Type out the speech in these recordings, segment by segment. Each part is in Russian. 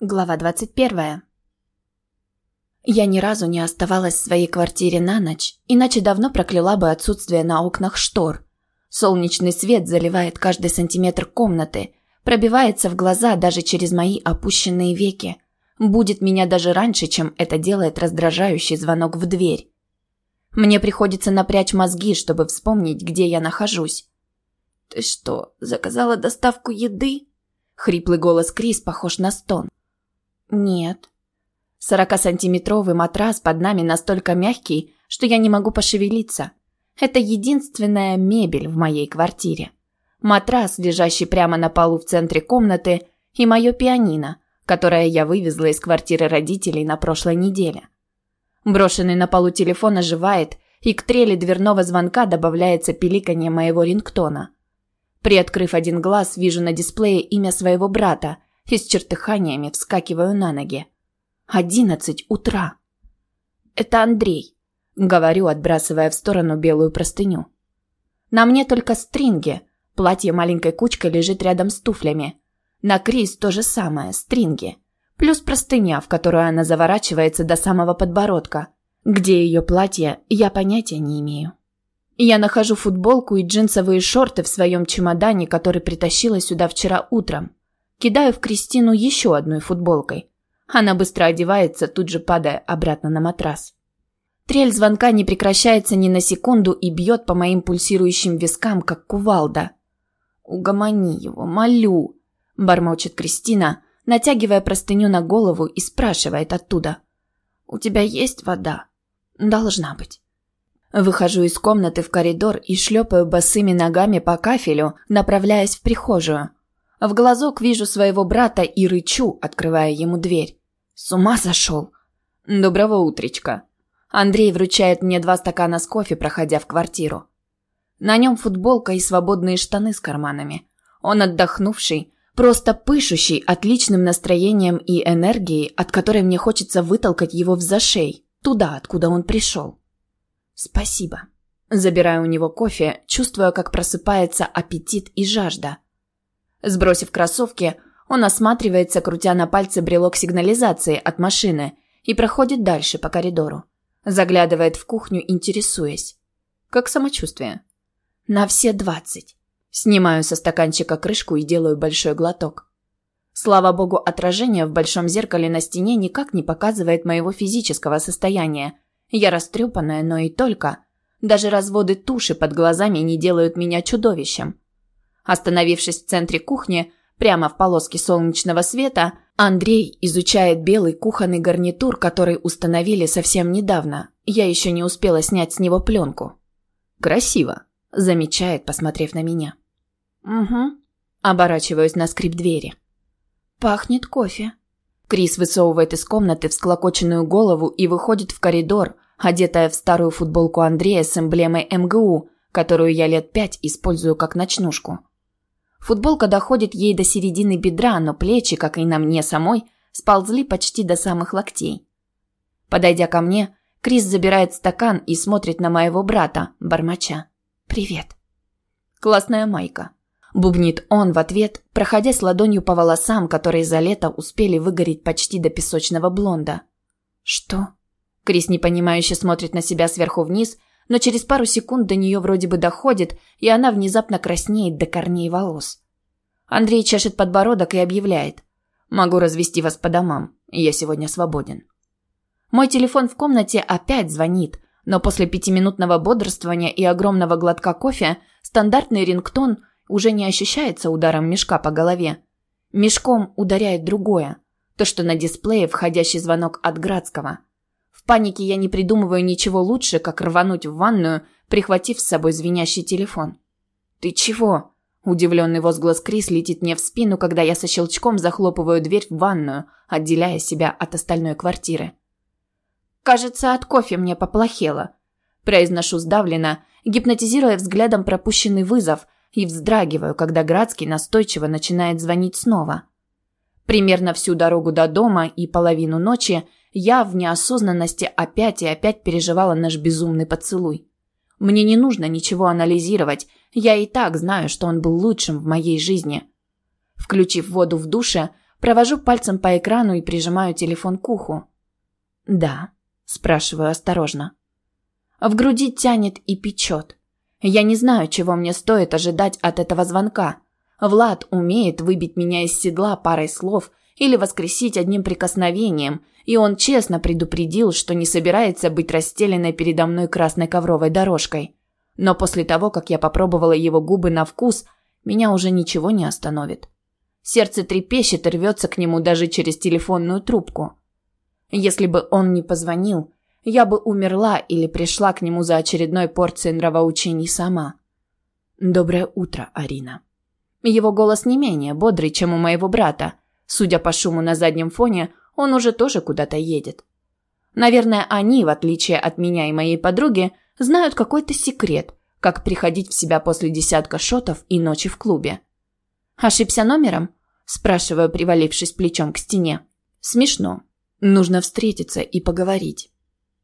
Глава 21. Я ни разу не оставалась в своей квартире на ночь, иначе давно прокляла бы отсутствие на окнах штор. Солнечный свет заливает каждый сантиметр комнаты, пробивается в глаза даже через мои опущенные веки. Будет меня даже раньше, чем это делает раздражающий звонок в дверь. Мне приходится напрячь мозги, чтобы вспомнить, где я нахожусь. «Ты что, заказала доставку еды?» Хриплый голос Крис похож на стон. «Нет». Сорокасантиметровый матрас под нами настолько мягкий, что я не могу пошевелиться. Это единственная мебель в моей квартире. Матрас, лежащий прямо на полу в центре комнаты, и мое пианино, которое я вывезла из квартиры родителей на прошлой неделе. Брошенный на полу телефон оживает, и к трели дверного звонка добавляется пиликанье моего рингтона. Приоткрыв один глаз, вижу на дисплее имя своего брата – и с чертыханиями вскакиваю на ноги. Одиннадцать утра. «Это Андрей», — говорю, отбрасывая в сторону белую простыню. На мне только стринги. Платье маленькой кучкой лежит рядом с туфлями. На Крис то же самое, стринги. Плюс простыня, в которую она заворачивается до самого подбородка. Где ее платье, я понятия не имею. Я нахожу футболку и джинсовые шорты в своем чемодане, который притащила сюда вчера утром. Кидаю в Кристину еще одной футболкой. Она быстро одевается, тут же падая обратно на матрас. Трель звонка не прекращается ни на секунду и бьет по моим пульсирующим вискам, как кувалда. «Угомони его, молю!» – бормочет Кристина, натягивая простыню на голову и спрашивает оттуда. «У тебя есть вода?» «Должна быть». Выхожу из комнаты в коридор и шлепаю босыми ногами по кафелю, направляясь в прихожую. В глазок вижу своего брата и рычу, открывая ему дверь. С ума сошел. Доброго утречка. Андрей вручает мне два стакана с кофе, проходя в квартиру. На нем футболка и свободные штаны с карманами. Он отдохнувший, просто пышущий отличным настроением и энергией, от которой мне хочется вытолкать его в зашей, туда, откуда он пришел. Спасибо. Забираю у него кофе, чувствуя, как просыпается аппетит и жажда. Сбросив кроссовки, он осматривается, крутя на пальце брелок сигнализации от машины и проходит дальше по коридору. Заглядывает в кухню, интересуясь. «Как самочувствие?» «На все двадцать». Снимаю со стаканчика крышку и делаю большой глоток. Слава богу, отражение в большом зеркале на стене никак не показывает моего физического состояния. Я растрепанная, но и только. Даже разводы туши под глазами не делают меня чудовищем. Остановившись в центре кухни, прямо в полоске солнечного света, Андрей изучает белый кухонный гарнитур, который установили совсем недавно. Я еще не успела снять с него пленку. «Красиво», – замечает, посмотрев на меня. «Угу». Оборачиваюсь на скрип двери. «Пахнет кофе». Крис высовывает из комнаты всклокоченную голову и выходит в коридор, одетая в старую футболку Андрея с эмблемой МГУ, которую я лет пять использую как ночнушку. Футболка доходит ей до середины бедра, но плечи, как и на мне самой, сползли почти до самых локтей. Подойдя ко мне, Крис забирает стакан и смотрит на моего брата, бормоча. «Привет». «Классная майка», – бубнит он в ответ, проходясь ладонью по волосам, которые за лето успели выгореть почти до песочного блонда. «Что?» Крис непонимающе смотрит на себя сверху вниз но через пару секунд до нее вроде бы доходит, и она внезапно краснеет до корней волос. Андрей чешет подбородок и объявляет. «Могу развести вас по домам. Я сегодня свободен». Мой телефон в комнате опять звонит, но после пятиминутного бодрствования и огромного глотка кофе стандартный рингтон уже не ощущается ударом мешка по голове. Мешком ударяет другое. То, что на дисплее входящий звонок от Градского – панике я не придумываю ничего лучше, как рвануть в ванную, прихватив с собой звенящий телефон. «Ты чего?» Удивленный возглас Крис летит мне в спину, когда я со щелчком захлопываю дверь в ванную, отделяя себя от остальной квартиры. «Кажется, от кофе мне поплохело», – произношу сдавленно, гипнотизируя взглядом пропущенный вызов и вздрагиваю, когда Градский настойчиво начинает звонить снова. Примерно всю дорогу до дома и половину ночи я в неосознанности опять и опять переживала наш безумный поцелуй. Мне не нужно ничего анализировать, я и так знаю, что он был лучшим в моей жизни. Включив воду в душе, Провожу пальцем по экрану и прижимаю телефон к уху. «Да», – спрашиваю осторожно. В груди тянет и печет. Я не знаю, чего мне стоит ожидать от этого звонка. Влад умеет выбить меня из седла парой слов или воскресить одним прикосновением, и он честно предупредил, что не собирается быть расстеленной передо мной красной ковровой дорожкой. Но после того, как я попробовала его губы на вкус, меня уже ничего не остановит. Сердце трепещет и рвется к нему даже через телефонную трубку. Если бы он не позвонил, я бы умерла или пришла к нему за очередной порцией нравоучений сама. «Доброе утро, Арина». Его голос не менее бодрый, чем у моего брата. Судя по шуму на заднем фоне, он уже тоже куда-то едет. Наверное, они, в отличие от меня и моей подруги, знают какой-то секрет, как приходить в себя после десятка шотов и ночи в клубе. «Ошибся номером?» – спрашиваю, привалившись плечом к стене. «Смешно. Нужно встретиться и поговорить».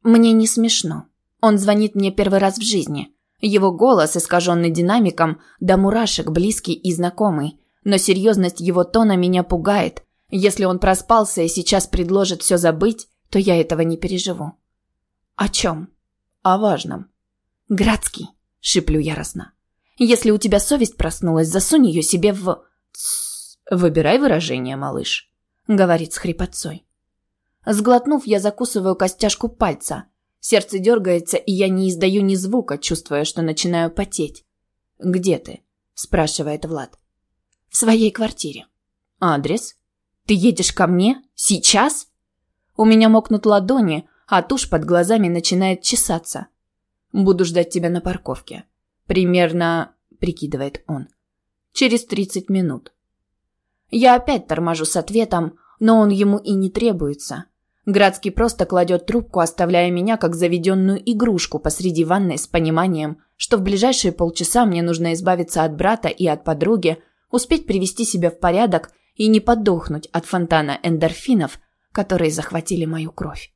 «Мне не смешно. Он звонит мне первый раз в жизни. Его голос, искаженный динамиком, до мурашек близкий и знакомый. Но серьезность его тона меня пугает. Если он проспался и сейчас предложит все забыть, то я этого не переживу». «О чем?» «О важном». «Градский», – шиплю яростно. «Если у тебя совесть проснулась, засунь ее себе в...» «Тссс, выбирай выражение, малыш», – говорит с хрипотцой. Сглотнув, я закусываю костяшку пальца – Сердце дергается, и я не издаю ни звука, чувствуя, что начинаю потеть. «Где ты?» – спрашивает Влад. «В своей квартире». «Адрес?» «Ты едешь ко мне? Сейчас?» У меня мокнут ладони, а тушь под глазами начинает чесаться. «Буду ждать тебя на парковке». «Примерно...» – прикидывает он. «Через тридцать минут». Я опять торможу с ответом, но он ему и не требуется. Градский просто кладет трубку, оставляя меня как заведенную игрушку посреди ванной с пониманием, что в ближайшие полчаса мне нужно избавиться от брата и от подруги, успеть привести себя в порядок и не подохнуть от фонтана эндорфинов, которые захватили мою кровь.